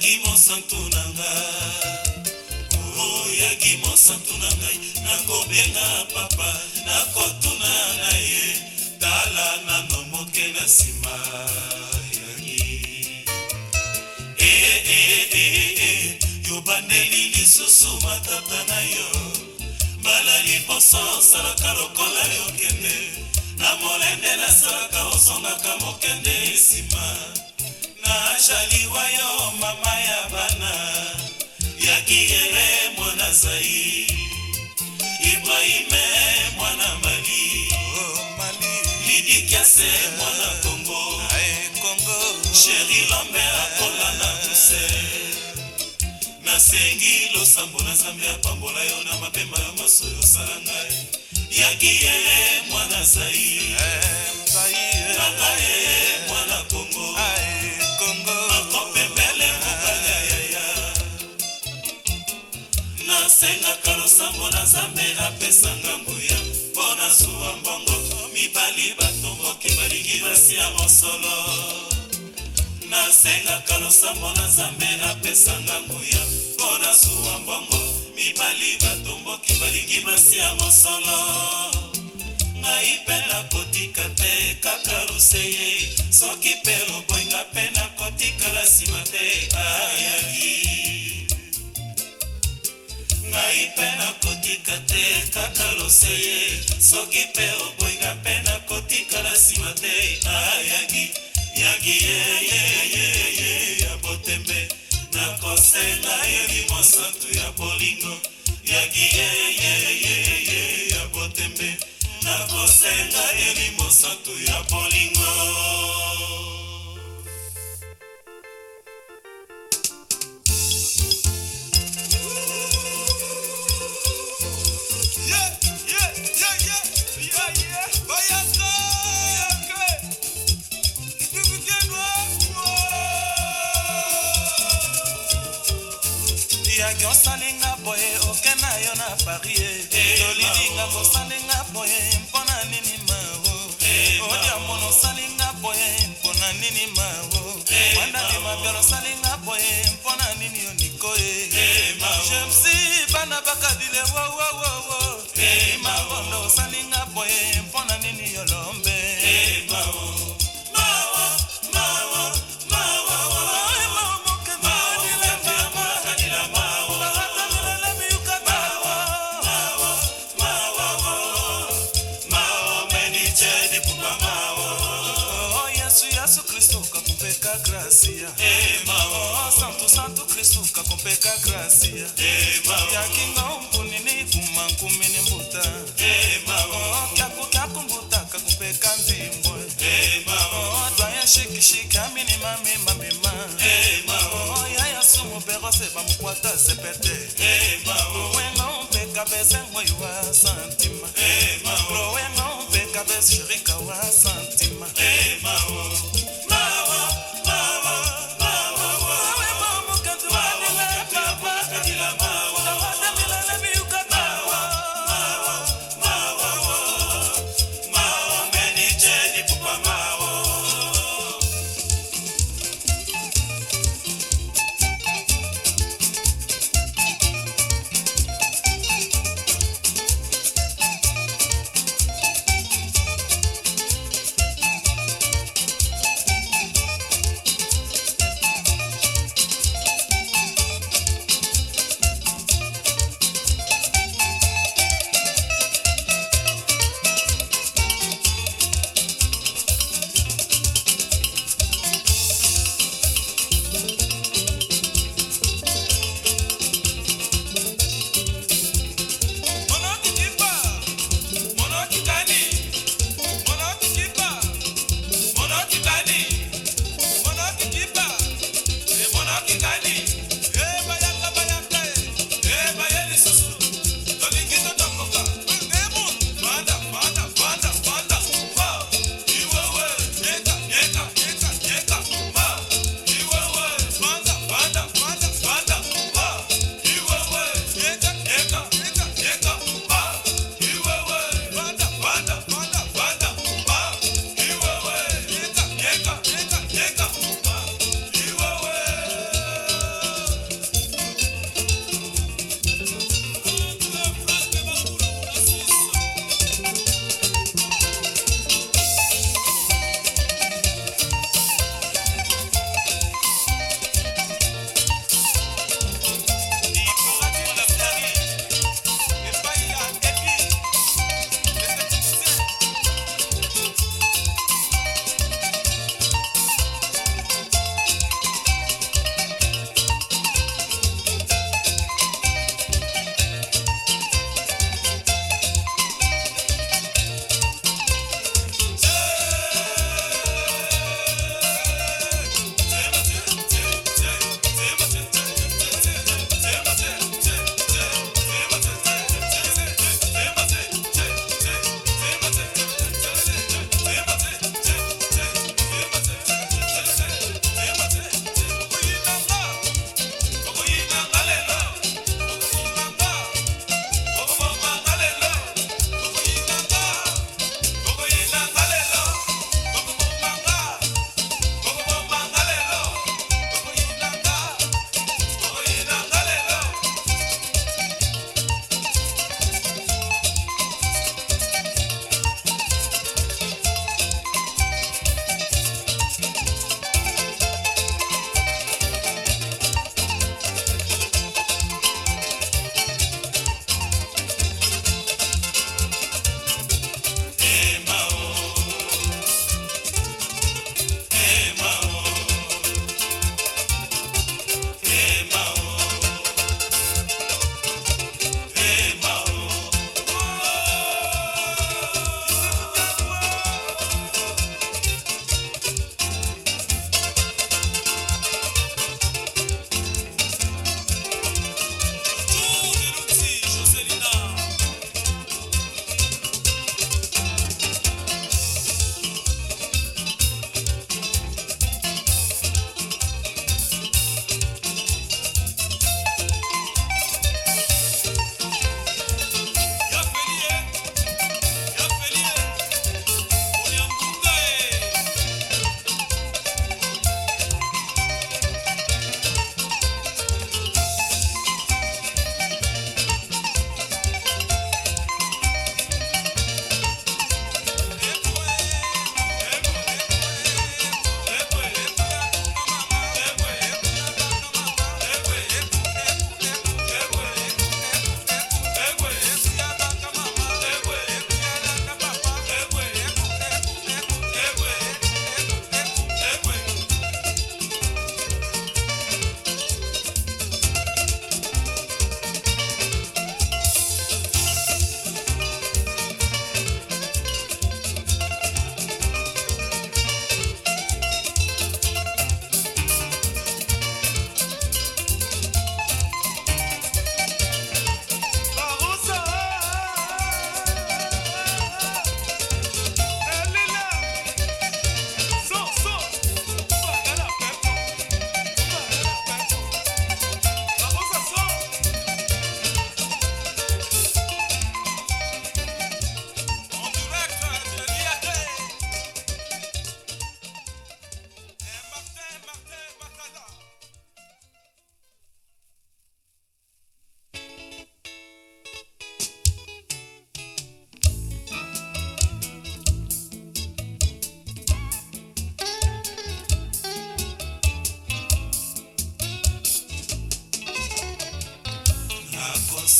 oyaki mosantu na nga oyaki mosantu na ngai nakobenga papa nakotuna na ye tala nano moke na nsima yaki e, e, e, yobandeli lisusu matata na yo mbala liboso osalaka lokola yokende na molende nasalaka osongaka mokende nsima ashaliwa yo mama ya bana yaki yere mwana zai ibrahime mwana mali oh, lidikiase mwana kongo sheri lambe akola na tuse nasengi losambo na nzambe apambola yo na mapema yo masoyo osala ngai yaki yere mwana zai hey, eh, sango na nzambe apesanga nguya mpo na zuwa mbongo mibali batomboki balingi basi ya mosolo nasengaka losambo na nzambe apesanga nguya mpo na zuwa mbongo mibali batomboki balingi basi ya mosolo ngai mpe nakotika te kaka luseye soki mpe loboinga mpe nakotikala nsima te ayaki ngai pena kotika te kaka lose ye soki pe oboinga pena kotikala nsima te a yagi yagi yeyeyeye ya botembe na kosenga yeli mosantu ya bolingo yagi yeyeyeye ya botembe na kosenga yeli mosantu ya bolingo yosalinga boye oke na yo na paris e tolilinga kosalinga boye mpona nini mao eh, odiamono osalinga boye mpona nini mao wandalimabialo osalinga boye mpona nini yo nikoye jemsi bana bakadile wowowowo imabondo osalinga boye mpona nini yo lombe mini maman, maman ma. Hey, ma. Oh, yaya sumo oh, pero se ba mukwata se pete.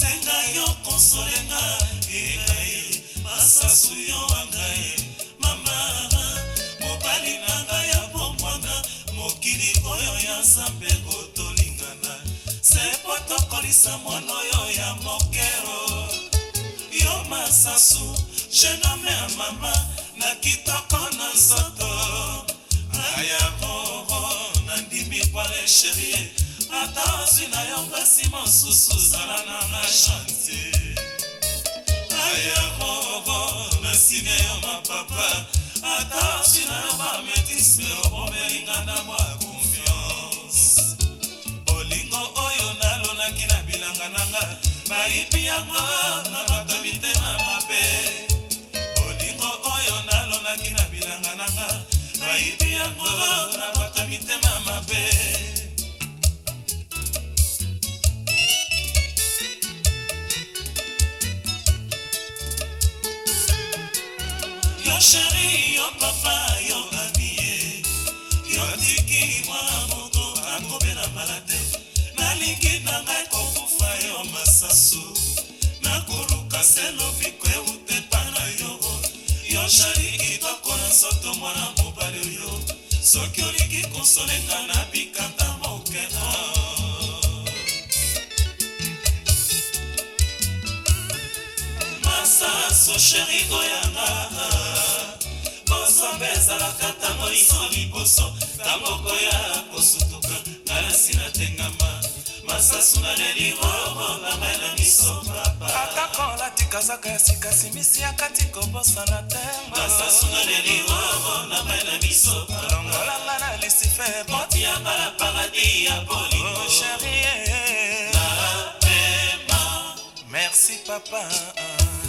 senga yo konsolenga ekai masasu yo angai mama mobali na ngai ya bomwana mokili oyo ya nzambe kotolingana sepo tokolisa mwana oyo ya mokero yo masasu genome ya mama na kitoko na nzoto ayakoro nandimi kwale sherie ata ozwi na yo mpasi mosusu zala nanga chantie ayakoko nasine yo mapapa ata ozwi na yo bametisme obomelinga na mwa confiance bolingo oyo nalonaki na bilanga nanga bayibi yango na bato mitema mabe bolingo oyo nalonaki na bilanga nanga bayibi yango na bato mitema mabe sheri yo papa yo abie yo tiki mwa moto akobela mala te nalingi na ngai kokufa yo masasu nakoluka selobiko eutepa na yo yo sheri kitoko na nzoto mwana mobali oyo soki olingi kosolenga na bikata moke oh. masasu sheri oyanga nsombe ezalaka ntango liso liboso ntango koya kosutuka ngalasi natengama masasu naleli molobonganga na miso atako latikazaka ya sika simisi akati kobosana te masasu naleli molobonganga na miso longolanga na lisife moti ya mbala paradis ya bolingo sherie oh, eh, eh. merci papa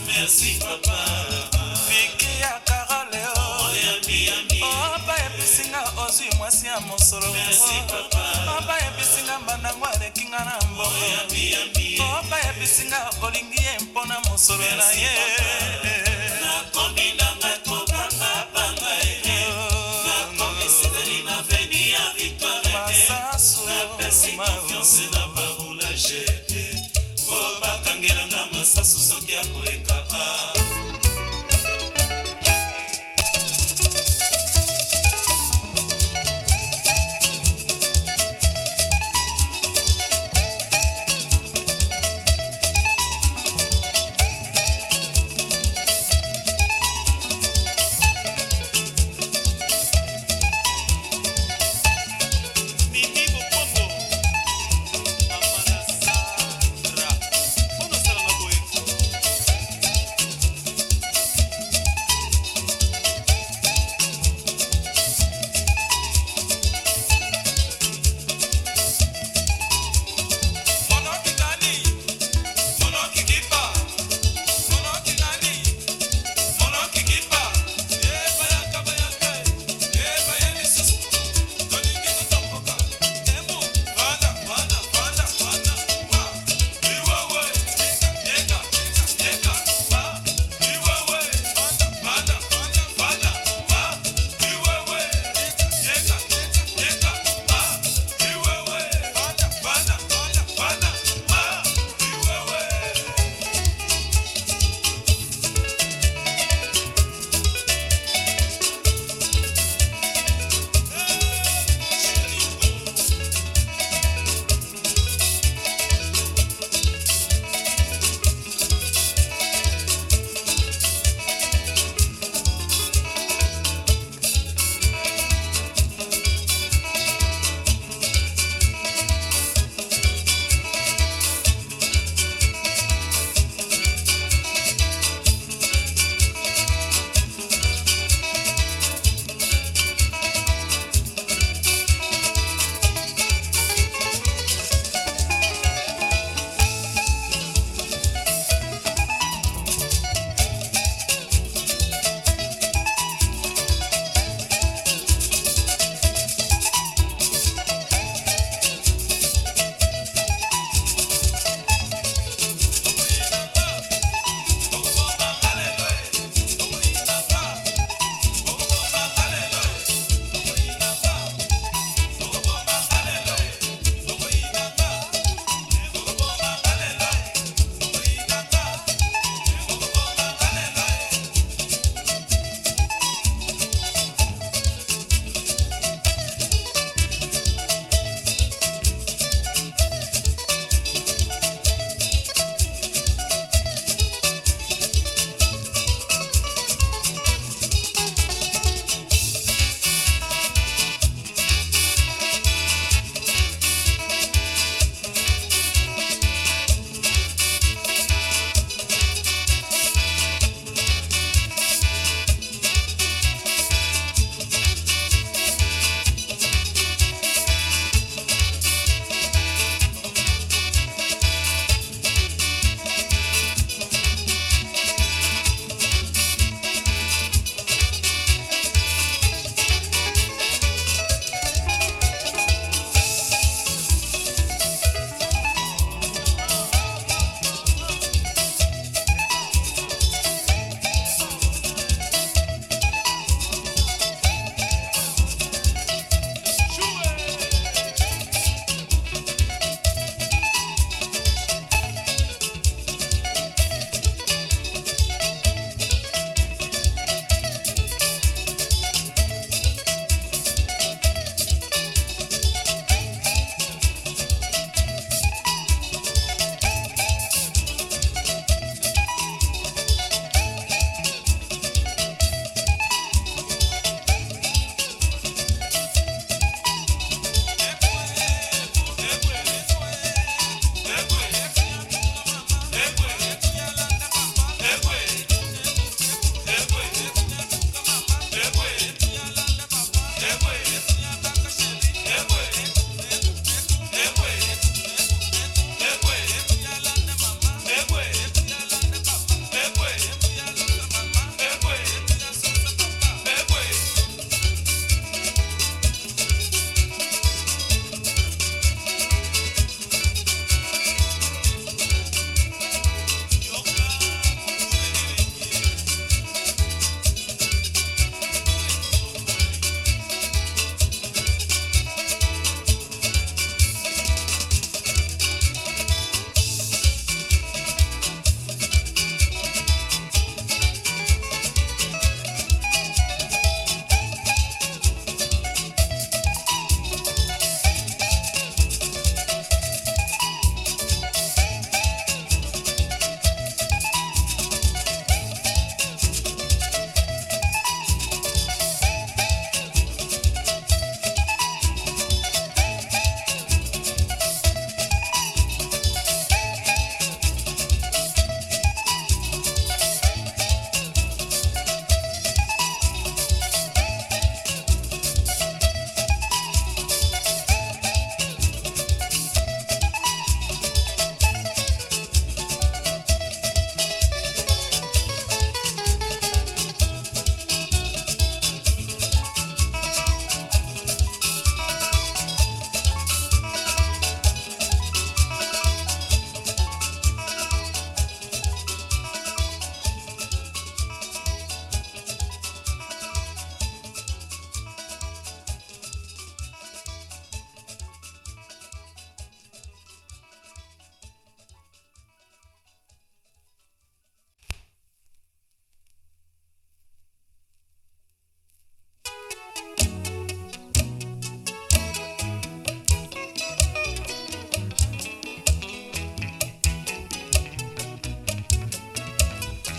merci papa ozwi mwasi ya mosolo papa yebisinga mbandango alekinga na mbongo oh, papa yebisinga olingi ye mpona mosolo na ye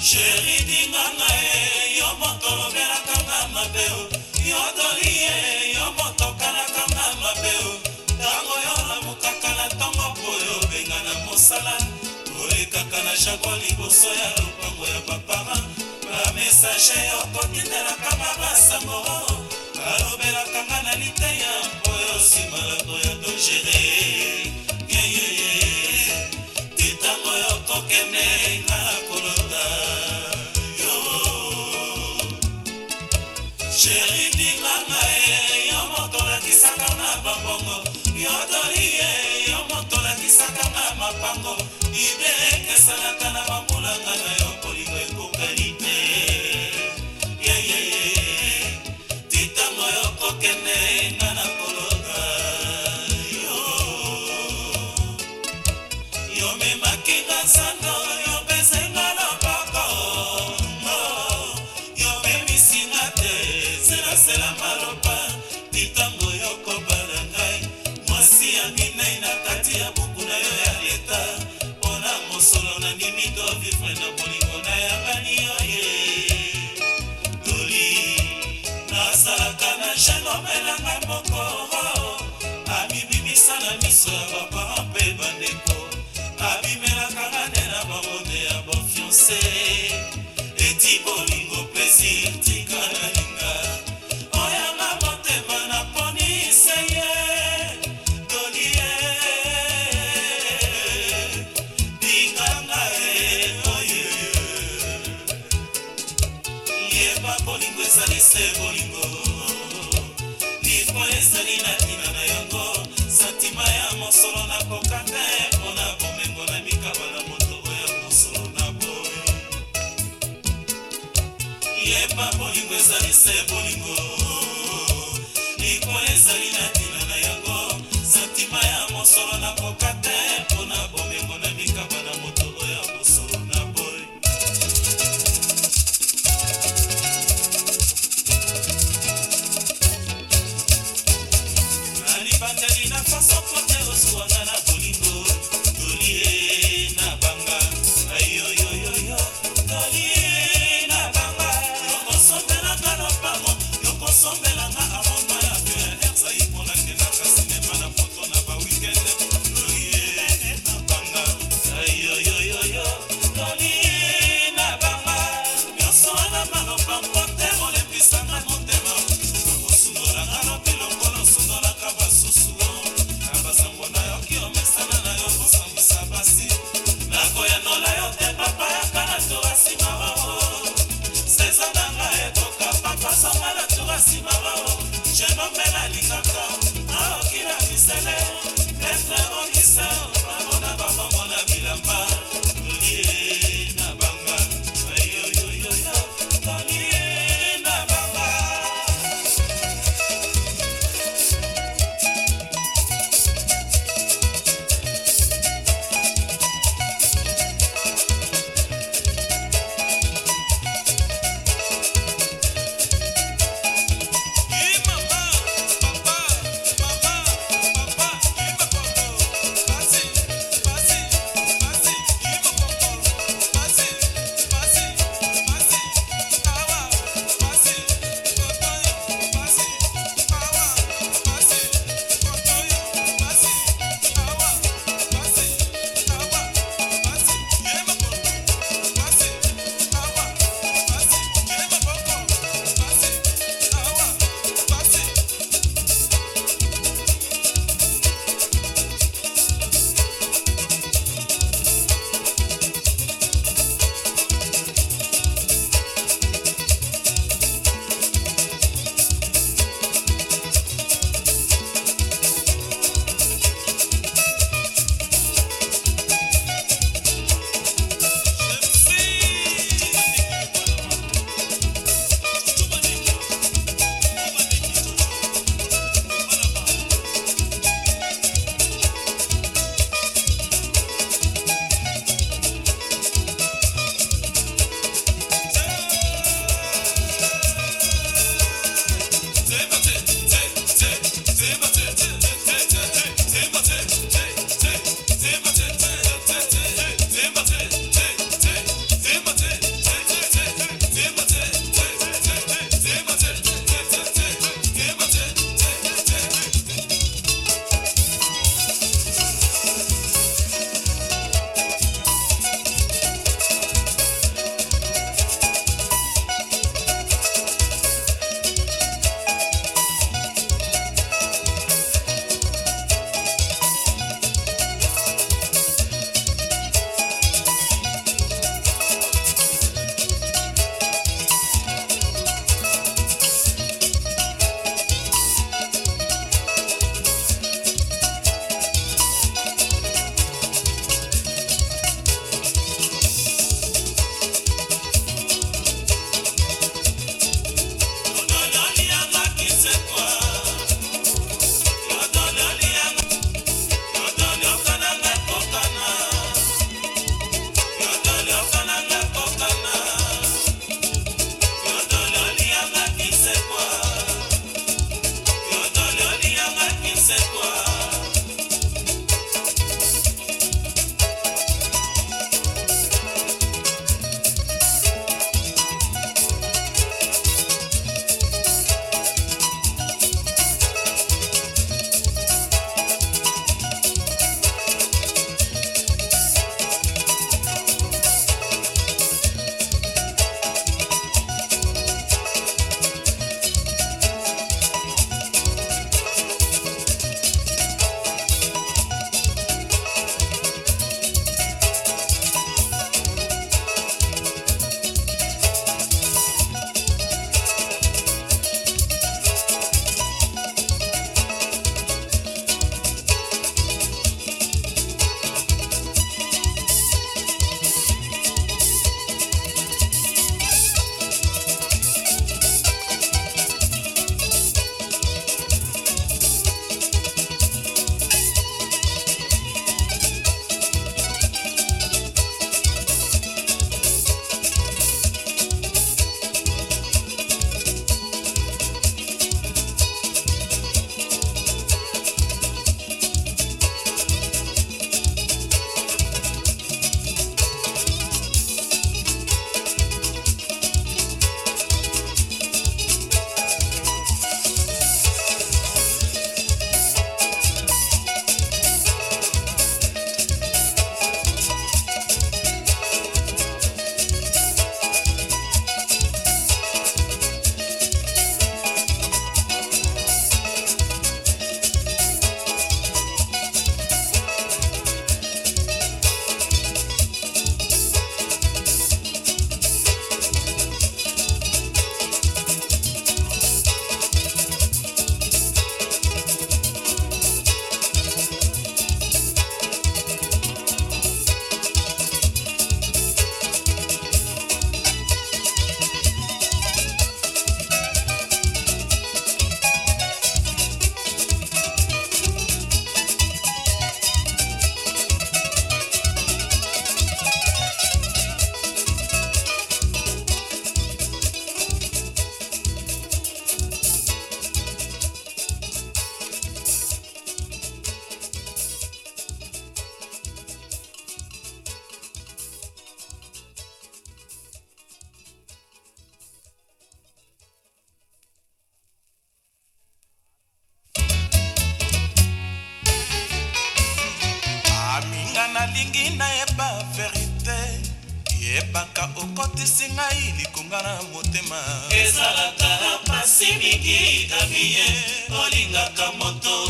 sheri dinganga e yo moto lobelaka nga mabe o yo doli e yo moto okalaka nga mabe o ntango yo lamukaka na ntongo po yo obenga na mosala olekaka na shakwa liboso ya lopango ya bapara bamesage okotindelaka babasango balobelaka nga na liteya mpo yo nsima lato ya dogere libeka esalaka na bambolaka oh, oh, na yo kolinga ekokani te yeyeye titango yo kokende nga na koloka yo yo memaki nga sando yo pesenga na pako yo memisinga te selasela maloba titango yo kobala ngai mwasi ya minei na kati ya buku chanomelanga moko abibimisa na miso ya bapara mpe bandeko abimelakanga nde na bamonde ya bafiance etiboli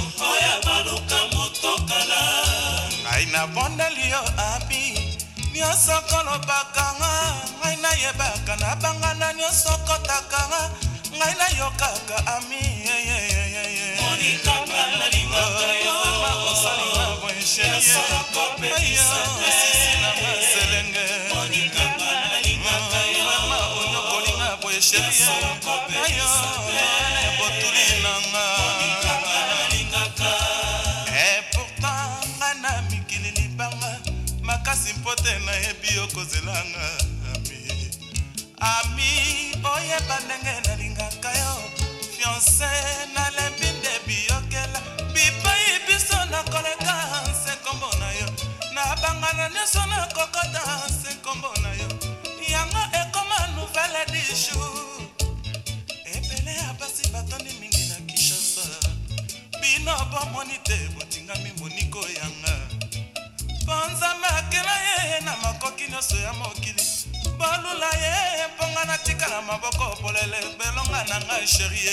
oya maluka motokala ngai nabondeli yo abi nyonso kolobakanga ngai nayebaka nabangana nyonso kotakanga ngai nayokaka ami monikamba nalingaka yo osalinga boyesheyeselenge monikamba nalingaka yo onyokolinga boyesheyeayo makasi mpo te nayebi okozelanga ami ami oyeba ndenge nalingaka yo fiance nalembi nde biyokela bipai biso nakoleka nse nkombo na yo nabangana nyonso nakokota nse nkombo na yo yango ekoma nouvelle du jour ebele ya basi batoni mingi na kinshasa bino bomoni te botingami moniko yanga mpo nzambe akela ye na makoki nyonso ya mokili bolula ye mponga natikala maboko polele belonga na ngai sherie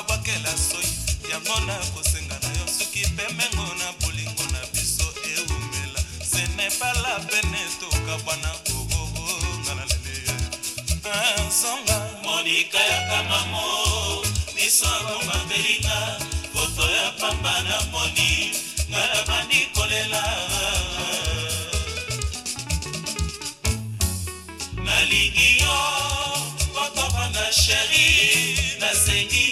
babwakela soi yango nakosenga na yo soki pemengo na bolingo na biso eumela senepala pene tokabwana kokobonga oh, oh, oh, na lele kasonga ah, monika ya kamamo miso akomabelinga foto ya pamba na moni nga nabandi kolela nalingi yo kotovanda sheri nasengi